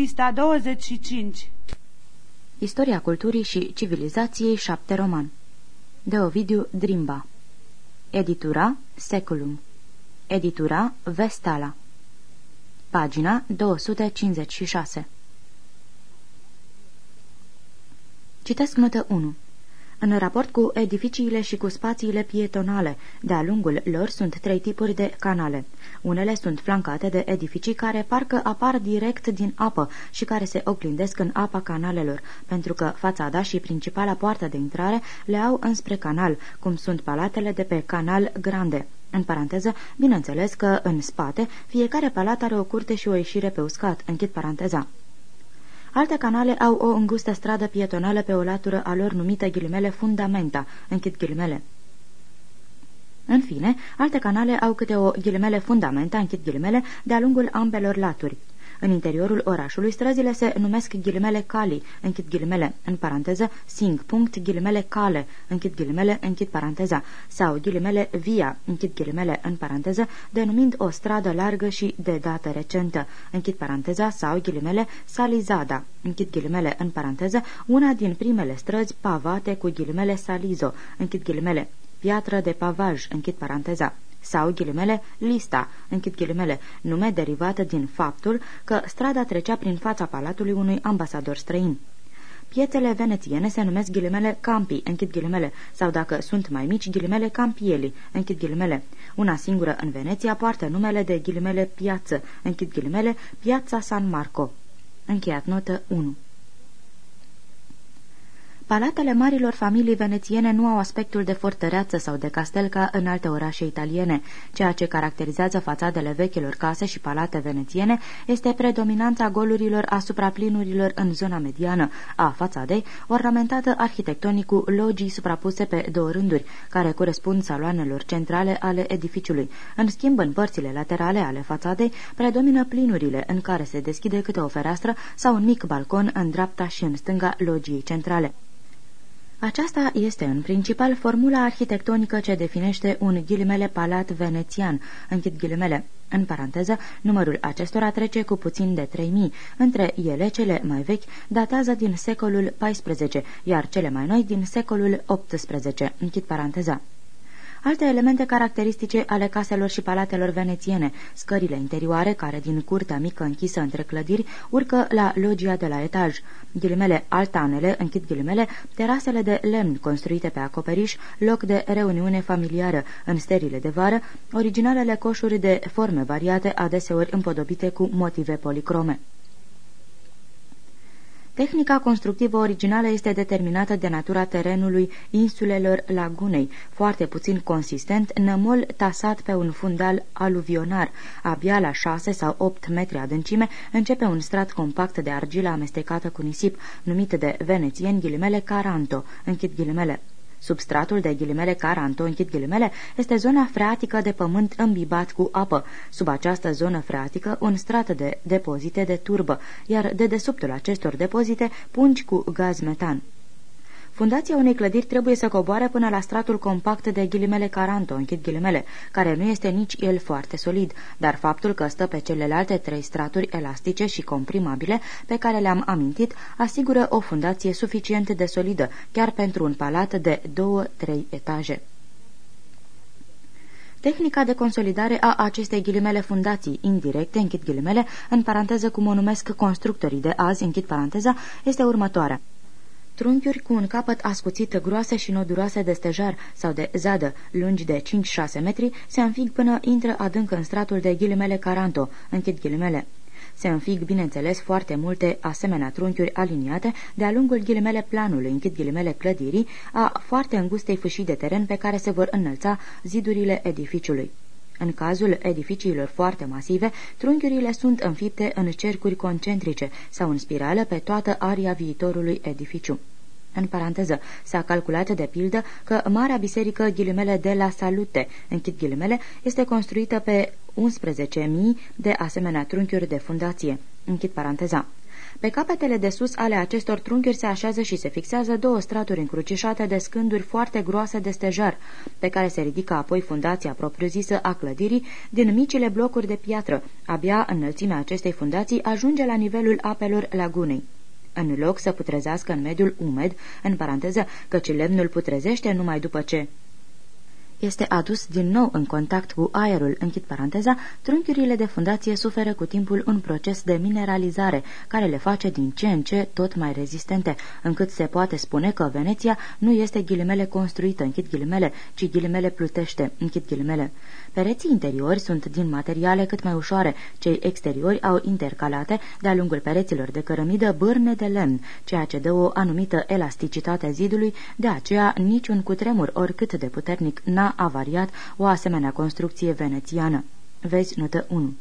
Pista 25 Istoria culturii și civilizației 7 roman. De Ovidiu Drimba. Editura Seculum. Editura Vestala. Pagina 256 Citesc notă 1 în raport cu edificiile și cu spațiile pietonale, de-a lungul lor sunt trei tipuri de canale. Unele sunt flancate de edificii care parcă apar direct din apă și care se oglindesc în apa canalelor, pentru că fațada și principala poartă de intrare le au înspre canal, cum sunt palatele de pe canal grande. În paranteză, bineînțeles că, în spate, fiecare palat are o curte și o ieșire pe uscat, închid paranteza. Alte canale au o îngustă stradă pietonală pe o latură a lor numită ghilimele fundamenta, închid ghilimele. În fine, alte canale au câte o ghilimele fundamenta, închid ghilimele, de-a lungul ambelor laturi. În interiorul orașului, străzile se numesc ghilimele cali, închid ghilimele, în paranteză, sing, punct, ghilimele cale, închid ghilimele, închid paranteza, sau ghilimele via, închid ghilimele, în paranteză, denumind o stradă largă și de dată recentă, închid paranteza, sau ghilimele salizada, închid ghilimele, în paranteză, una din primele străzi pavate cu ghilimele salizo, închid ghilimele, piatră de pavaj, închid paranteza sau, ghilimele, lista, închid ghilimele, nume derivată din faptul că strada trecea prin fața palatului unui ambasador străin. Piețele venețiene se numesc ghilimele campi, închid ghilimele, sau dacă sunt mai mici, ghilimele campieli, închid ghilimele. Una singură în Veneția poartă numele de ghilimele piață, închid ghilimele, piața San Marco. Încheiat notă 1 Palatele marilor familii venețiene nu au aspectul de fortăreață sau de castel ca în alte orașe italiene. Ceea ce caracterizează fațadele vechilor case și palate venețiene este predominanța golurilor asupra plinurilor în zona mediană a fațadei, ornamentată arhitectonic cu logii suprapuse pe două rânduri, care corespund saloanelor centrale ale edificiului. În schimb, în părțile laterale ale fațadei predomină plinurile, în care se deschide câte o fereastră sau un mic balcon în dreapta și în stânga logiei centrale. Aceasta este în principal formula arhitectonică ce definește un ghilimele palat venețian, închid ghilimele. În paranteză, numărul acestora trece cu puțin de 3000, între ele cele mai vechi datează din secolul XIV, iar cele mai noi din secolul XVIII, închid paranteza. Alte elemente caracteristice ale caselor și palatelor venețiene, scările interioare care din curtea mică închisă între clădiri urcă la logia de la etaj, ghilimele altanele, închid ghilimele, terasele de lemn construite pe acoperiș, loc de reuniune familiară, în sterile de vară, originalele coșuri de forme variate, adeseori împodobite cu motive policrome. Tehnica constructivă originală este determinată de natura terenului insulelor lagunei, foarte puțin consistent, nămol tasat pe un fundal aluvionar. Abia la 6 sau 8 metri adâncime începe un strat compact de argilă amestecată cu nisip, numit de venețieni ghilimele caranto, închid ghilimele. Substratul de ghilimele Caranto, închid ghilimele, este zona freatică de pământ îmbibat cu apă. Sub această zonă freatică, un strat de depozite de turbă, iar de desubtul acestor depozite, pungi cu gaz metan. Fundația unei clădiri trebuie să coboare până la stratul compact de ghilimele Caranto, închid ghilimele, care nu este nici el foarte solid, dar faptul că stă pe celelalte trei straturi elastice și comprimabile pe care le-am amintit asigură o fundație suficient de solidă, chiar pentru un palat de două-trei etaje. Tehnica de consolidare a acestei ghilimele fundații indirecte, închid ghilimele, în paranteză cum o numesc constructorii de azi, închid paranteza, este următoarea trunchiuri cu un capăt ascuțit groase și noduroase de stejar sau de zadă, lungi de 5-6 metri, se înfig până intră adânc în stratul de ghilimele Caranto, închid ghilimele. Se înfig, bineînțeles, foarte multe asemenea trunchiuri aliniate de-a lungul ghilimele planului, închid ghilimele clădirii, a foarte îngustei fâșii de teren pe care se vor înălța zidurile edificiului. În cazul edificiilor foarte masive, trunchiurile sunt înfipte în cercuri concentrice sau în spirală pe toată aria viitorului edificiu. În paranteză, s-a calculat de pildă că Marea Biserică ghilimele de la Salute, închid ghilimele, este construită pe 11.000 de asemenea trunchiuri de fundație. Închid paranteza. Pe capetele de sus ale acestor trunchiuri se așează și se fixează două straturi încrucișate de scânduri foarte groase de stejar, pe care se ridică apoi fundația propriu-zisă a clădirii din micile blocuri de piatră. Abia înălțimea acestei fundații ajunge la nivelul apelor lagunei în loc să putrezească în mediul umed, în paranteză, căci lemnul putrezește numai după ce este adus din nou în contact cu aerul, închid paranteza, trunchiurile de fundație suferă cu timpul un proces de mineralizare, care le face din ce în ce tot mai rezistente, încât se poate spune că Veneția nu este ghilimele construită, închid ghilimele, ci ghilimele plutește, închid ghilimele. Pereții interiori sunt din materiale cât mai ușoare, cei exteriori au intercalate de-a lungul pereților de cărămidă bârne de lemn, ceea ce dă o anumită elasticitate a zidului, de aceea niciun cutremur oricât de puternic n-a avariat o asemenea construcție venețiană. Vezi notă 1.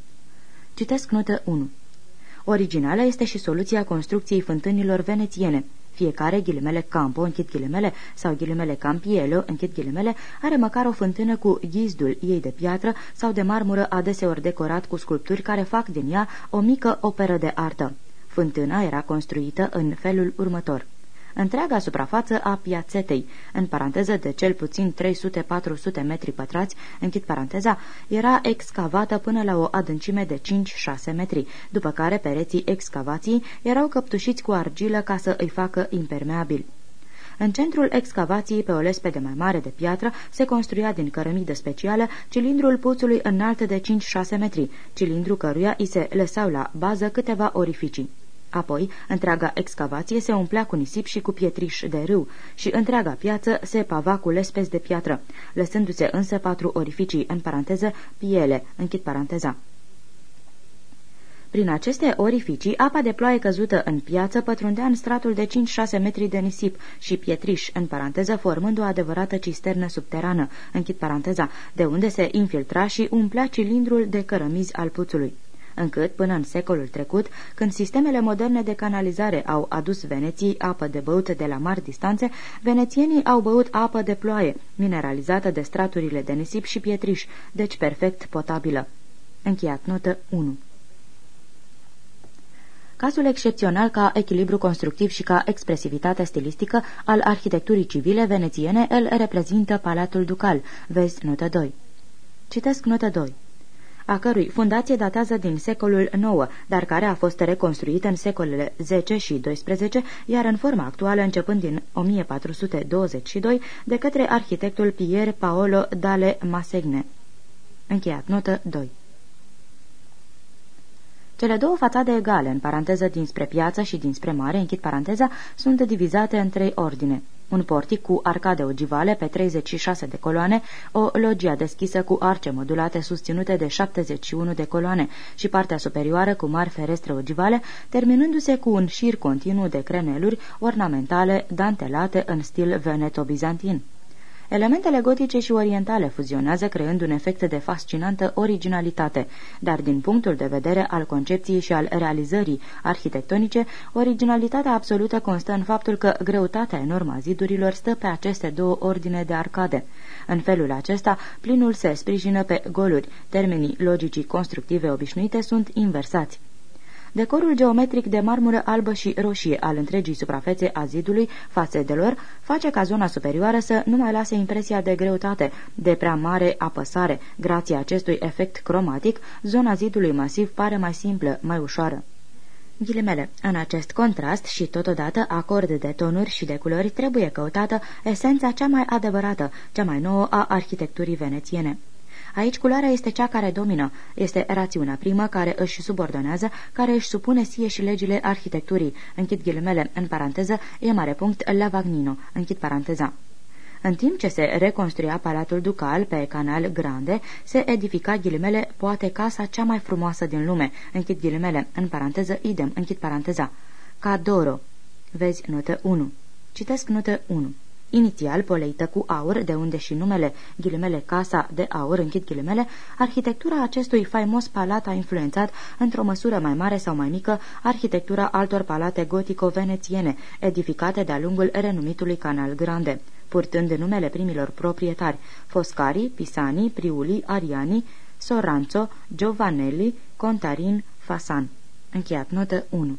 Citesc notă 1. Originală este și soluția construcției fântânilor venețiene. Fiecare ghilimele campo, închid ghilimele, sau ghilimele campielo, închid ghilimele, are măcar o fântână cu ghizdul ei de piatră sau de marmură adeseori decorat cu sculpturi care fac din ea o mică operă de artă. Fântâna era construită în felul următor întreaga suprafață a piațetei, în paranteză de cel puțin 300-400 metri pătrați, închid paranteza, era excavată până la o adâncime de 5-6 metri, după care pereții excavației erau căptușiți cu argilă ca să îi facă impermeabil. În centrul excavației, pe o lespede mai mare de piatră, se construia din cărămidă specială cilindrul puțului înalt de 5-6 metri, cilindru căruia îi se lăsau la bază câteva orificii. Apoi, întreaga excavație se umplea cu nisip și cu pietriș de râu și întreaga piață se pava cu lespezi de piatră, lăsându-se însă patru orificii, în paranteză, piele, închid paranteza. Prin aceste orificii, apa de ploaie căzută în piață pătrundea în stratul de 5-6 metri de nisip și pietriș, în paranteză, formând o adevărată cisternă subterană, închid paranteza, de unde se infiltra și umplea cilindrul de cărămizi al puțului încât, până în secolul trecut, când sistemele moderne de canalizare au adus Veneției apă de băut de la mari distanțe, venețienii au băut apă de ploaie, mineralizată de straturile de nisip și pietriș, deci perfect potabilă. Încheiat notă 1 Cazul excepțional ca echilibru constructiv și ca expresivitate stilistică al arhitecturii civile venețiene îl reprezintă Palatul Ducal. Vezi notă 2. Citesc notă 2 a cărui fundație datează din secolul IX, dar care a fost reconstruită în secolele X și XII, iar în forma actuală începând din 1422 de către arhitectul Pier Paolo Dale Masegne. Încheiat notă 2 cele două fațade egale, în paranteză dinspre piață și dinspre mare, închid paranteza, sunt divizate în trei ordine un portic cu arcade ogivale pe 36 de coloane, o logia deschisă cu arce modulate susținute de 71 de coloane și partea superioară cu mari ferestre ogivale, terminându-se cu un șir continuu de creneluri ornamentale dantelate în stil veneto-bizantin. Elementele gotice și orientale fuzionează creând un efect de fascinantă originalitate, dar din punctul de vedere al concepției și al realizării arhitectonice, originalitatea absolută constă în faptul că greutatea enormă a zidurilor stă pe aceste două ordine de arcade. În felul acesta, plinul se sprijină pe goluri, termenii logicii constructive obișnuite sunt inversați. Decorul geometric de marmură albă și roșie al întregii suprafețe a zidului, fațedelor, face ca zona superioară să nu mai lase impresia de greutate, de prea mare apăsare. Grație acestui efect cromatic, zona zidului masiv pare mai simplă, mai ușoară. Ghilimele. În acest contrast și totodată acord de tonuri și de culori trebuie căutată esența cea mai adevărată, cea mai nouă a arhitecturii venețiene. Aici culoarea este cea care domină, este rațiunea primă care își subordonează, care își supune sie și legile arhitecturii. Închid ghilimele, în paranteză, e mare punct la Vagnino, închid paranteza. În timp ce se reconstruia Palatul Ducal pe Canal Grande, se edifica ghilimele poate casa cea mai frumoasă din lume, închid ghilimele, în paranteză idem, închid paranteza. Cadoro. Vezi notă 1. Citesc notă 1 inițial poleită cu aur, de unde și numele ghilimele Casa de Aur, închid ghilimele, arhitectura acestui faimos palat a influențat, într-o măsură mai mare sau mai mică, arhitectura altor palate gotico-venețiene, edificate de-a lungul renumitului Canal Grande, purtând numele primilor proprietari, Foscari, Pisani, Priuli, Ariani, Soranzo, Giovanelli, Contarin, Fasan. Încheiat notă 1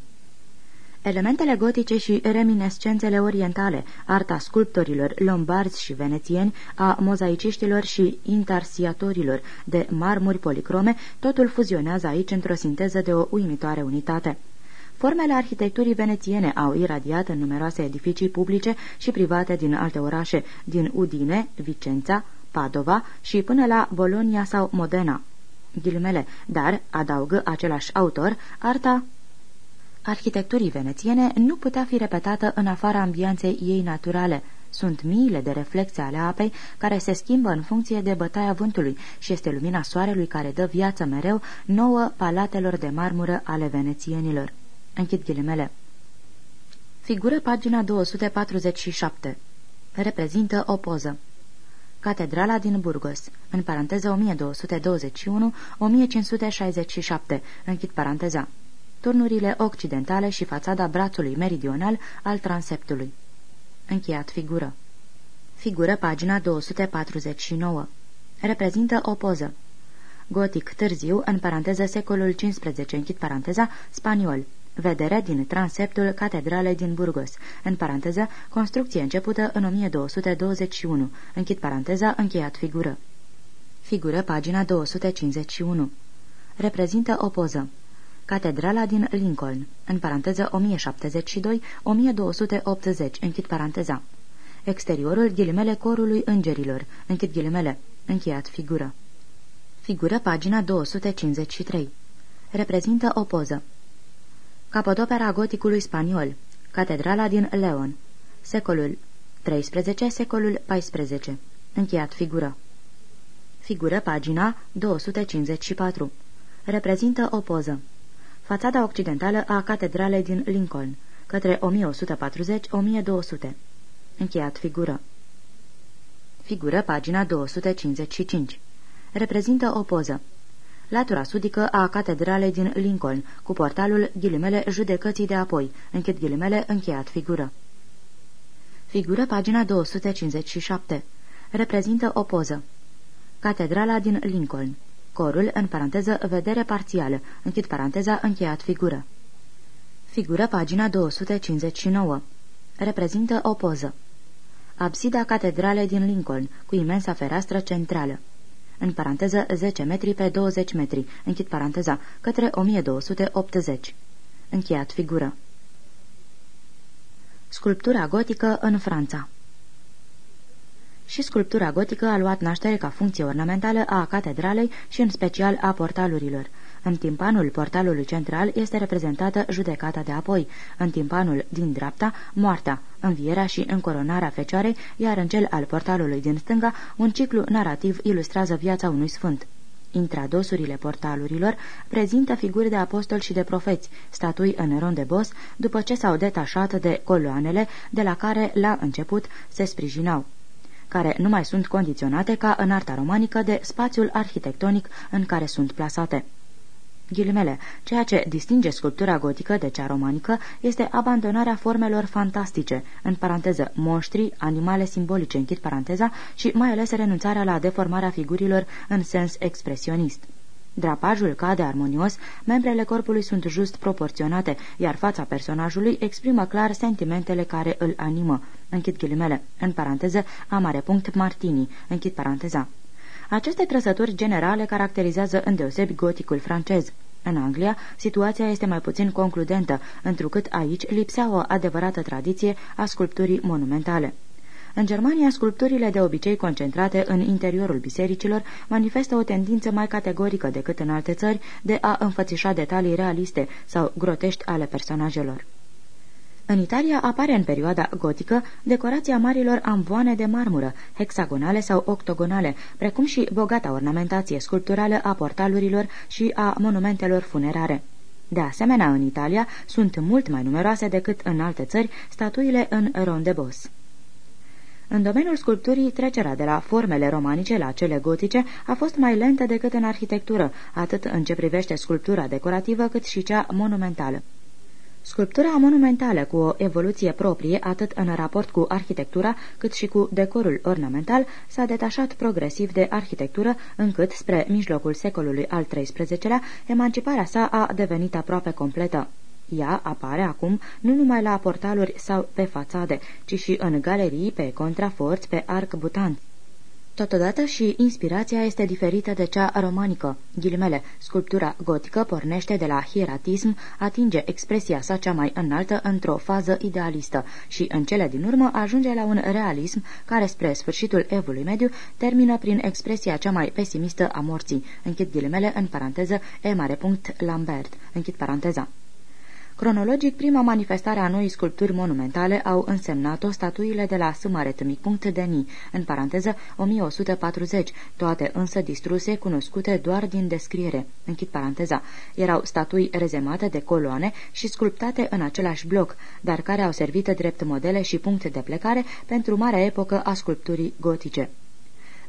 Elementele gotice și reminescențele orientale, arta sculptorilor lombarzi și venețieni, a mozaiciștilor și intarsiatorilor de marmuri policrome, totul fuzionează aici într-o sinteză de o uimitoare unitate. Formele arhitecturii venețiene au iradiat în numeroase edificii publice și private din alte orașe, din Udine, Vicența, Padova și până la Bologna sau Modena. Ghilimele, dar, adaugă același autor, arta arhitecturii venețiene nu putea fi repetată în afara ambianței ei naturale. Sunt miile de reflexe ale apei care se schimbă în funcție de bătaia vântului și este lumina soarelui care dă viață mereu nouă palatelor de marmură ale venețienilor. Închid ghilimele. Figură pagina 247. Reprezintă o poză. Catedrala din Burgos, în paranteză 1221-1567, închid paranteza. Turnurile occidentale și fațada brațului meridional al transeptului. Încheiat figură. Figură pagina 249. Reprezintă o poză. Gotic târziu, în paranteză secolul XV, închid paranteza, spaniol. Vedere din transeptul Catedralei din Burgos, în paranteză, construcție începută în 1221, închid paranteza, încheiat figură. Figură, pagina 251. Reprezintă o poză. Catedrala din Lincoln, în paranteză 1072-1280, închid paranteza. Exteriorul ghilimele corului îngerilor, închid ghilimele, încheiat figură. Figură, pagina 253. Reprezintă o poză. Capodopera goticului spaniol, Catedrala din Leon, secolul 13, secolul 14. Încheiat figură. Figură pagina 254. Reprezintă o poză. Fațada occidentală a Catedralei din Lincoln, către 1140-1200. Încheiat figură. Figură pagina 255. Reprezintă o poză latura sudică a catedralei din Lincoln, cu portalul ghilimele judecății de apoi, închid ghilimele încheiat figură. Figură pagina 257. Reprezintă o poză. Catedrala din Lincoln. Corul, în paranteză, vedere parțială, închid paranteza, încheiat figură. Figură pagina 259. Reprezintă o poză. Absida catedralei din Lincoln, cu imensa fereastră centrală în paranteză 10 metri pe 20 metri, închid paranteza, către 1280. Încheiat figură. Sculptura gotică în Franța și sculptura gotică a luat naștere ca funcție ornamentală a catedralei și în special a portalurilor. În timpanul portalului central este reprezentată judecata de apoi, în timpanul din dreapta, moartea, învierea și încoronarea fecioarei, iar în cel al portalului din stânga, un ciclu narrativ ilustrează viața unui sfânt. Intradosurile portalurilor prezintă figuri de apostoli și de profeți, statui în rond de bos, după ce s-au detașat de coloanele de la care, la început, se sprijinau care nu mai sunt condiționate ca în arta romanică de spațiul arhitectonic în care sunt plasate. Ghilimele, ceea ce distinge sculptura gotică de cea romanică este abandonarea formelor fantastice, în paranteză monștri, animale simbolice, închid paranteza, și mai ales renunțarea la deformarea figurilor în sens expresionist. Drapajul cade armonios, membrele corpului sunt just proporționate, iar fața personajului exprimă clar sentimentele care îl animă. Închid ghilimele. În paranteză, amare punct Martini. Închid paranteza. Aceste trăsături generale caracterizează îndeosebi goticul francez. În Anglia, situația este mai puțin concludentă, întrucât aici lipsea o adevărată tradiție a sculpturii monumentale. În Germania, sculpturile de obicei concentrate în interiorul bisericilor manifestă o tendință mai categorică decât în alte țări de a înfățișa detalii realiste sau grotești ale personajelor. În Italia apare în perioada gotică decorația marilor amvoane de marmură, hexagonale sau octogonale, precum și bogata ornamentație sculpturală a portalurilor și a monumentelor funerare. De asemenea, în Italia sunt mult mai numeroase decât în alte țări statuile în rondebos. În domeniul sculpturii, trecerea de la formele romanice la cele gotice a fost mai lentă decât în arhitectură, atât în ce privește sculptura decorativă cât și cea monumentală. Sculptura monumentală, cu o evoluție proprie atât în raport cu arhitectura cât și cu decorul ornamental, s-a detașat progresiv de arhitectură, încât, spre mijlocul secolului al XIII-lea, emanciparea sa a devenit aproape completă. Ea apare acum nu numai la portaluri sau pe fațade, ci și în galerii, pe contraforți, pe arc butant. Totodată și inspirația este diferită de cea romanică. Ghilimele, sculptura gotică pornește de la hieratism, atinge expresia sa cea mai înaltă într-o fază idealistă și în cele din urmă ajunge la un realism care spre sfârșitul evului mediu termină prin expresia cea mai pesimistă a morții. Închid ghilimele în paranteză e mare punct Lambert. Închid paranteza. Cronologic, prima manifestare a noii sculpturi monumentale au însemnat-o statuile de la de Ni, în paranteză 1140, toate însă distruse, cunoscute doar din descriere. Închid paranteza. Erau statui rezemate de coloane și sculptate în același bloc, dar care au servit drept modele și puncte de plecare pentru marea epocă a sculpturii gotice.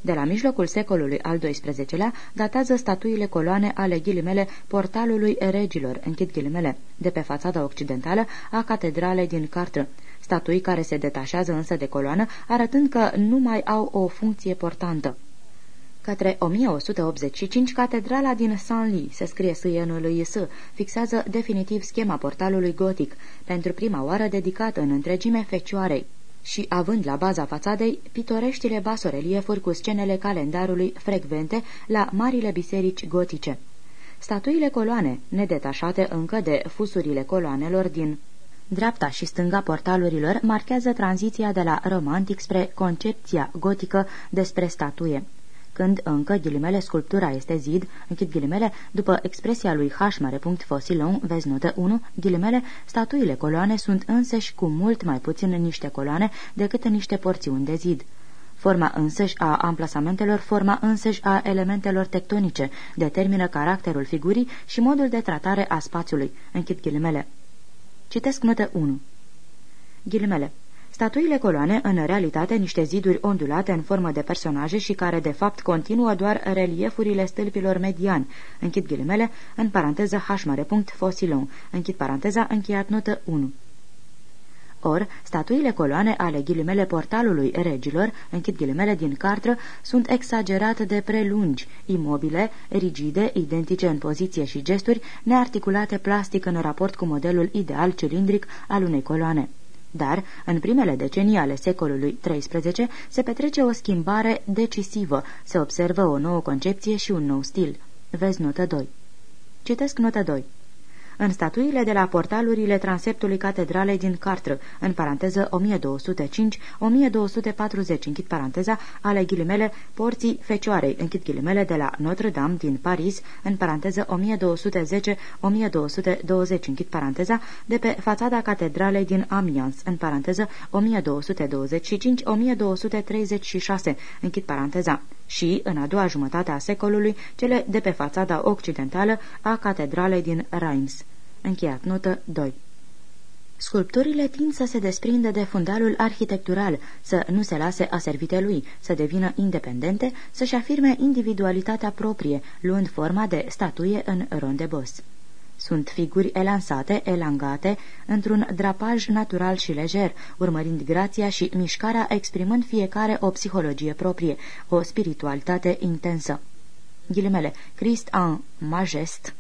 De la mijlocul secolului al XII-lea datează statuile coloane ale ghilimele portalului regilor, închid ghilimele, de pe fațada occidentală a catedralei din Cartră, statui care se detașează însă de coloană, arătând că nu mai au o funcție portantă. Către 1185, catedrala din Saint-Ly, se scrie lui S, fixează definitiv schema portalului gotic, pentru prima oară dedicat în întregime fecioarei și având la baza fațadei pitoreștile basoreliefuri cu scenele calendarului frecvente la marile biserici gotice. Statuile coloane, nedetașate încă de fusurile coloanelor din dreapta și stânga portalurilor, marchează tranziția de la romantic spre concepția gotică despre statuie când încă, ghilimele, sculptura este zid, închid ghilimele, după expresia lui H. Fosilon, vezi notă 1, ghilimele, statuile coloane sunt însăși cu mult mai puțin niște coloane decât niște porțiuni de zid. Forma însăși a amplasamentelor, forma însăși a elementelor tectonice, determină caracterul figurii și modul de tratare a spațiului. Închid ghilimele. Citesc notă 1. Ghilimele. Statuile coloane, în realitate niște ziduri ondulate în formă de personaje și care de fapt continuă doar reliefurile stâlpilor mediani, închid ghilimele, în paranteză h mare punct fosilon, închid paranteza, încheiat notă 1. Or, statuile coloane ale ghilimele portalului regilor, închid ghilimele din cartră, sunt exagerate de prelungi, imobile, rigide, identice în poziție și gesturi, nearticulate plastic în raport cu modelul ideal cilindric al unei coloane. Dar, în primele decenii ale secolului XIII, se petrece o schimbare decisivă, se observă o nouă concepție și un nou stil. Vezi notă 2. Citesc notă 2 în statuile de la portalurile transeptului catedralei din Cartră, în paranteză 1205-1240, închid paranteza, ale ghilimele porții fecioarei, închid ghilimele de la Notre-Dame din Paris, în paranteză 1210-1220, închid paranteza, de pe fațada catedralei din Amiens, în paranteză 1225-1236, închid paranteza și, în a doua jumătate a secolului, cele de pe fațada occidentală a catedralei din Reims. Încheiat notă 2 Sculpturile tind să se desprindă de fundalul arhitectural, să nu se lase aservite lui, să devină independente, să-și afirme individualitatea proprie, luând forma de statuie în rondebos. Sunt figuri elansate, elangate, într-un drapaj natural și lejer, urmărind grația și mișcarea, exprimând fiecare o psihologie proprie, o spiritualitate intensă. Ghilimele, Christ en majest,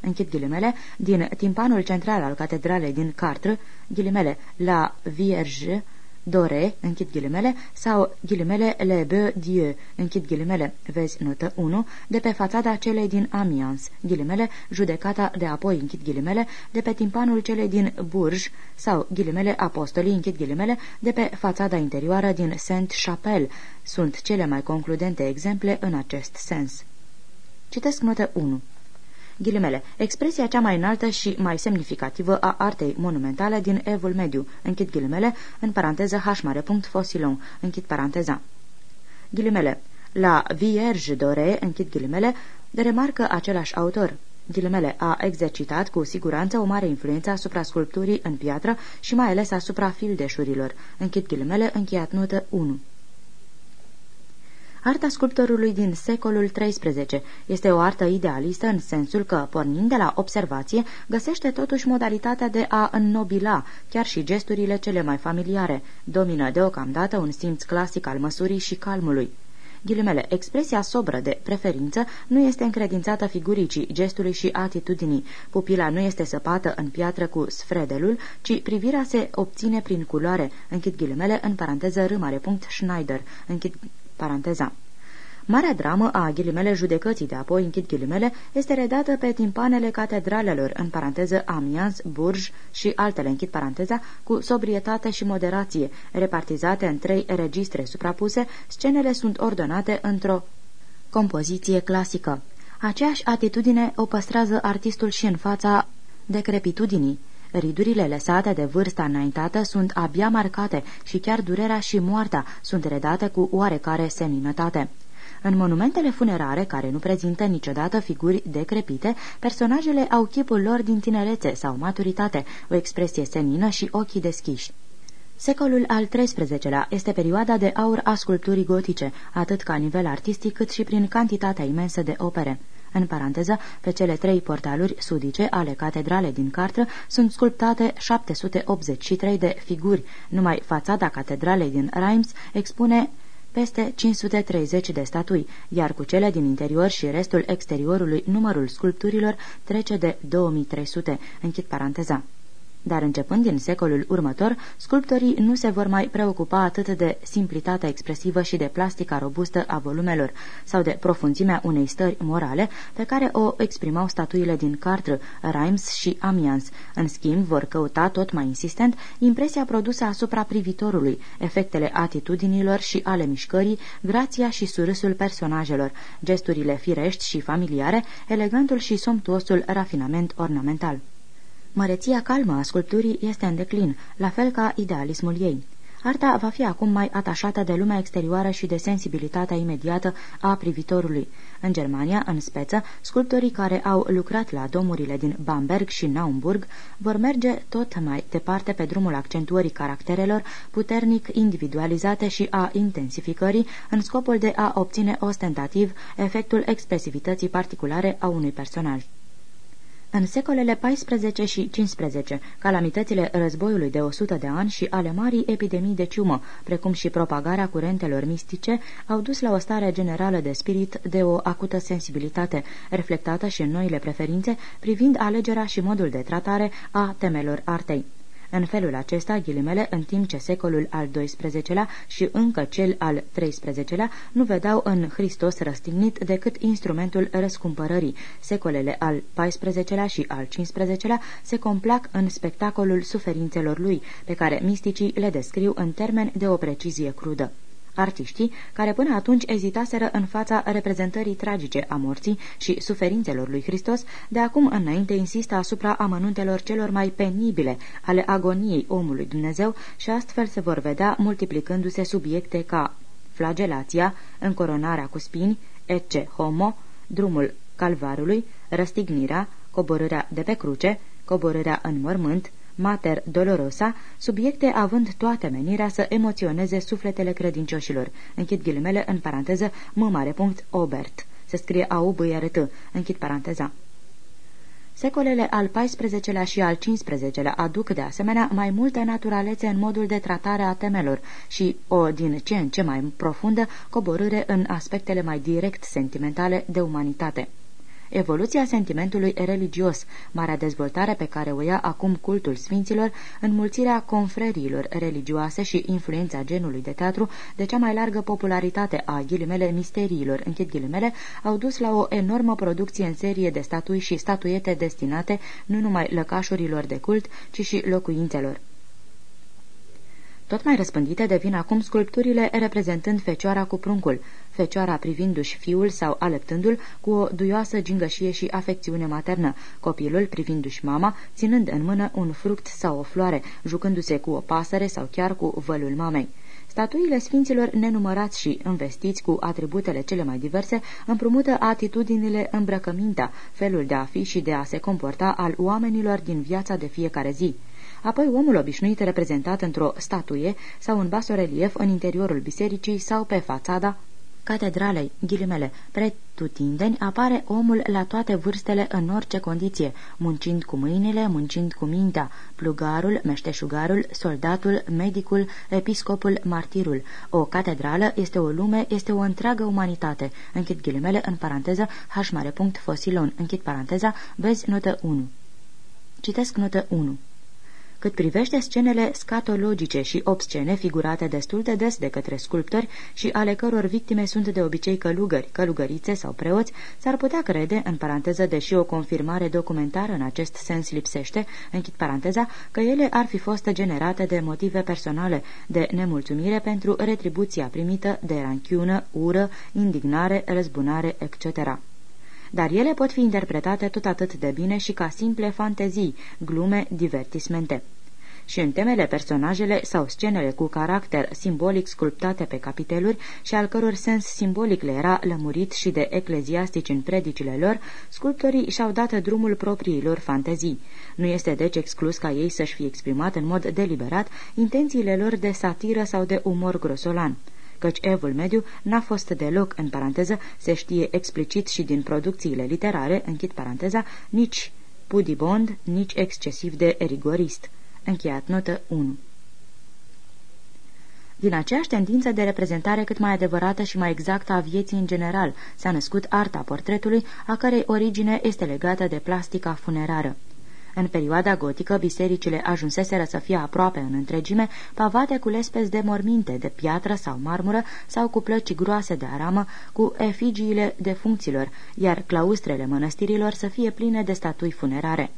închid ghilimele, din timpanul central al catedralei din Cartre, ghilimele, la Vierge, Dore, închid ghilimele, sau ghilimele Le Beau Dieu, închid ghilimele, vezi notă 1, de pe fațada celei din Amiens, ghilimele, judecata de apoi, închid ghilimele, de pe timpanul celei din Bourges, sau ghilimele apostolii, închid ghilimele, de pe fațada interioară din Saint-Chapelle, sunt cele mai concludente exemple în acest sens. Citesc notă 1. Ghilimele, expresia cea mai înaltă și mai semnificativă a artei monumentale din Evul Mediu, închid ghilimele, în paranteză h mare punct fosilon, închid paranteza. Ghilimele, la Vierge Dore, închid ghilimele, remarcă același autor. Ghilimele a exercitat cu siguranță o mare influență asupra sculpturii în piatră și mai ales asupra fildeșurilor. Închid ghilimele, încheiat notă 1. Arta sculptorului din secolul XIII este o artă idealistă în sensul că, pornind de la observație, găsește totuși modalitatea de a înnobila chiar și gesturile cele mai familiare. Domină deocamdată un simț clasic al măsurii și calmului. Ghilimele, expresia sobră de preferință nu este încredințată figuricii, gestului și atitudinii. Pupila nu este săpată în piatră cu sfredelul, ci privirea se obține prin culoare. Închid ghilimele, în paranteză râmare punct Schneider. Închid paranteza. Marea dramă a ghilimele judecății de apoi, închid ghilimele, este redată pe timpanele catedralelor, în paranteză Amiens, Bourges și altele, închid paranteza, cu sobrietate și moderație. Repartizate în trei registre suprapuse, scenele sunt ordonate într-o compoziție clasică. Aceeași atitudine o păstrează artistul și în fața decrepitudinii. Ridurile lăsate de vârsta înaintată sunt abia marcate și chiar durerea și moartea sunt redate cu oarecare seninătate. În monumentele funerare, care nu prezintă niciodată figuri decrepite, personajele au chipul lor din tinerețe sau maturitate, o expresie senină și ochii deschiși. Secolul al XIII-lea este perioada de aur a sculpturii gotice, atât ca nivel artistic cât și prin cantitatea imensă de opere. În paranteză, pe cele trei portaluri sudice ale catedralei din Cartră sunt sculptate 783 de figuri. Numai fațada catedralei din Reims expune peste 530 de statui, iar cu cele din interior și restul exteriorului numărul sculpturilor trece de 2300. Închid paranteza. Dar începând din secolul următor, sculptorii nu se vor mai preocupa atât de simplitatea expresivă și de plastica robustă a volumelor sau de profunzimea unei stări morale pe care o exprimau statuile din Cartre, Reims și Amiens. În schimb, vor căuta tot mai insistent impresia produsă asupra privitorului, efectele atitudinilor și ale mișcării, grația și surâsul personajelor, gesturile firești și familiare, elegantul și somptuosul rafinament ornamental. Măreția calmă a sculpturii este în declin, la fel ca idealismul ei. Arta va fi acum mai atașată de lumea exterioară și de sensibilitatea imediată a privitorului. În Germania, în speță, sculptorii care au lucrat la domurile din Bamberg și Naumburg vor merge tot mai departe pe drumul accentuării caracterelor puternic individualizate și a intensificării în scopul de a obține ostentativ efectul expresivității particulare a unui personaj. În secolele XIV și XV, calamitățile războiului de 100 de ani și ale marii epidemii de ciumă, precum și propagarea curentelor mistice, au dus la o stare generală de spirit de o acută sensibilitate, reflectată și în noile preferințe privind alegerea și modul de tratare a temelor artei. În felul acesta, ghilimele, în timp ce secolul al XII-lea și încă cel al XIII-lea nu vedeau în Hristos răstignit decât instrumentul răscumpărării, secolele al XIV-lea și al XV-lea se complac în spectacolul suferințelor lui, pe care misticii le descriu în termeni de o precizie crudă. Artiștii, care până atunci ezitaseră în fața reprezentării tragice a morții și suferințelor lui Hristos, de acum înainte insistă asupra amănuntelor celor mai penibile ale agoniei omului Dumnezeu și astfel se vor vedea multiplicându-se subiecte ca flagelația, încoronarea cu spini, ecce homo, drumul calvarului, răstignirea, coborârea de pe cruce, coborârea în mormânt, Mater Dolorosa, subiecte având toată menirea să emoționeze sufletele credincioșilor. Închid ghilimele în paranteză m mare punct Obert. Se scrie a u b r t Închid paranteza. Secolele al XIV-lea și al XV-lea aduc de asemenea mai multă naturalețe în modul de tratare a temelor și o din ce în ce mai profundă coborâre în aspectele mai direct sentimentale de umanitate. Evoluția sentimentului religios, marea dezvoltare pe care o ia acum cultul sfinților, înmulțirea confreriilor religioase și influența genului de teatru de cea mai largă popularitate a ghilimele misteriilor, închid ghilimele, au dus la o enormă producție în serie de statui și statuete destinate nu numai lăcașurilor de cult, ci și locuințelor. Tot mai răspândite devin acum sculpturile reprezentând fecioara cu pruncul, fecioara privindu-și fiul sau alăptându-l cu o duioasă gingășie și afecțiune maternă, copilul privindu-și mama, ținând în mână un fruct sau o floare, jucându-se cu o pasăre sau chiar cu vălul mamei. Statuile sfinților nenumărați și învestiți cu atributele cele mai diverse împrumută atitudinile îmbrăcămintea, felul de a fi și de a se comporta al oamenilor din viața de fiecare zi apoi omul obișnuit reprezentat într-o statuie sau în basorelief în interiorul bisericii sau pe fațada catedralei, ghilimele, pretutindeni, apare omul la toate vârstele în orice condiție, muncind cu mâinile, muncind cu mintea, plugarul, meșteșugarul, soldatul, medicul, episcopul, martirul. O catedrală este o lume, este o întreagă umanitate. Închid ghilimele în paranteză h mare punct fosilon. Închid paranteza, vezi notă 1. Citesc notă 1. Cât privește scenele scatologice și obscene figurate destul de des de către sculptori și ale căror victime sunt de obicei călugări, călugărițe sau preoți, s-ar putea crede, în paranteză, deși o confirmare documentară în acest sens lipsește, închid paranteza, că ele ar fi fost generate de motive personale, de nemulțumire pentru retribuția primită, de ranchiună, ură, indignare, răzbunare, etc dar ele pot fi interpretate tot atât de bine și ca simple fantezii, glume, divertismente. Și în temele personajele sau scenele cu caracter simbolic sculptate pe capiteluri și al căror sens simbolic le era lămurit și de ecleziastici în predicile lor, sculptorii și-au dat drumul propriilor fantezii. Nu este deci exclus ca ei să-și fie exprimat în mod deliberat intențiile lor de satiră sau de umor grosolan căci evul mediu n-a fost deloc, în paranteză, se știe explicit și din producțiile literare, închid paranteza, nici pudibond, nici excesiv de rigorist. Încheiat notă 1. Din aceeași tendință de reprezentare cât mai adevărată și mai exactă a vieții în general, s-a născut arta portretului, a cărei origine este legată de plastica funerară. În perioada gotică, bisericile ajunseseră să fie aproape în întregime, pavate cu lespezi de morminte, de piatră sau marmură sau cu plăci groase de aramă, cu efigiile de funcților, iar claustrele mănăstirilor să fie pline de statui funerare.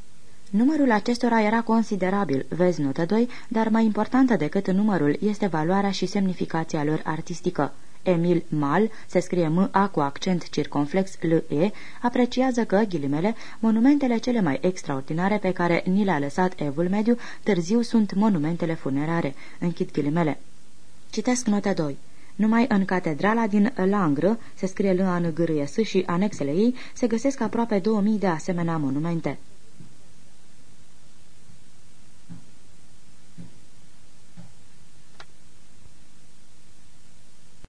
Numărul acestora era considerabil, vezi notă 2, dar mai importantă decât numărul este valoarea și semnificația lor artistică. Emil Mal, se scrie M-A cu accent circumflex L-E, apreciază că, ghilimele, monumentele cele mai extraordinare pe care ni le-a lăsat Evul Mediu târziu sunt monumentele funerare. Închid ghilimele. Citesc nota 2. Numai în catedrala din Langre, se scrie l a n g r -S și anexele ei, se găsesc aproape 2000 de asemenea monumente.